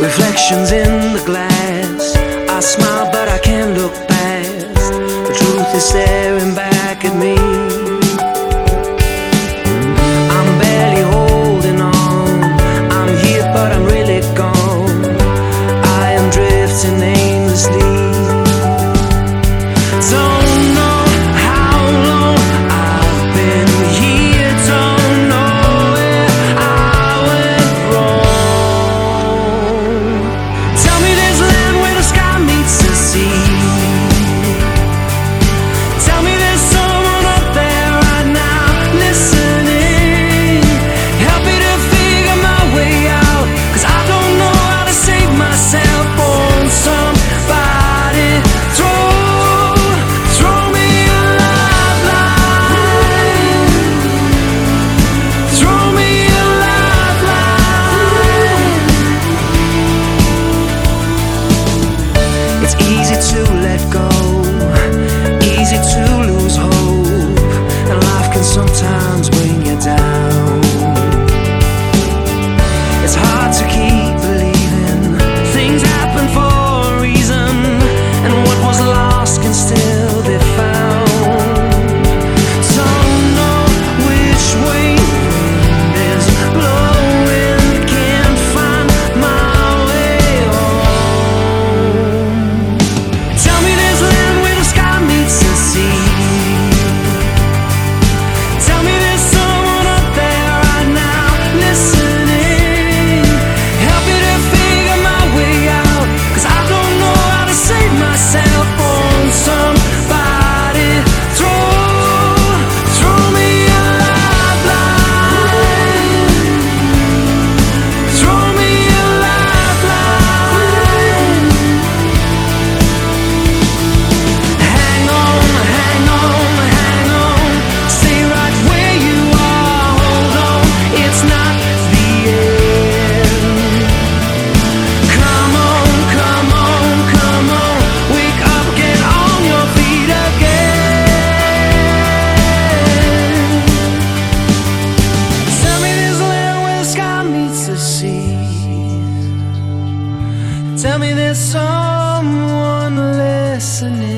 Reflections in the glass. I smile, but I can't look past. The truth is staring back. Tell me there's someone listening.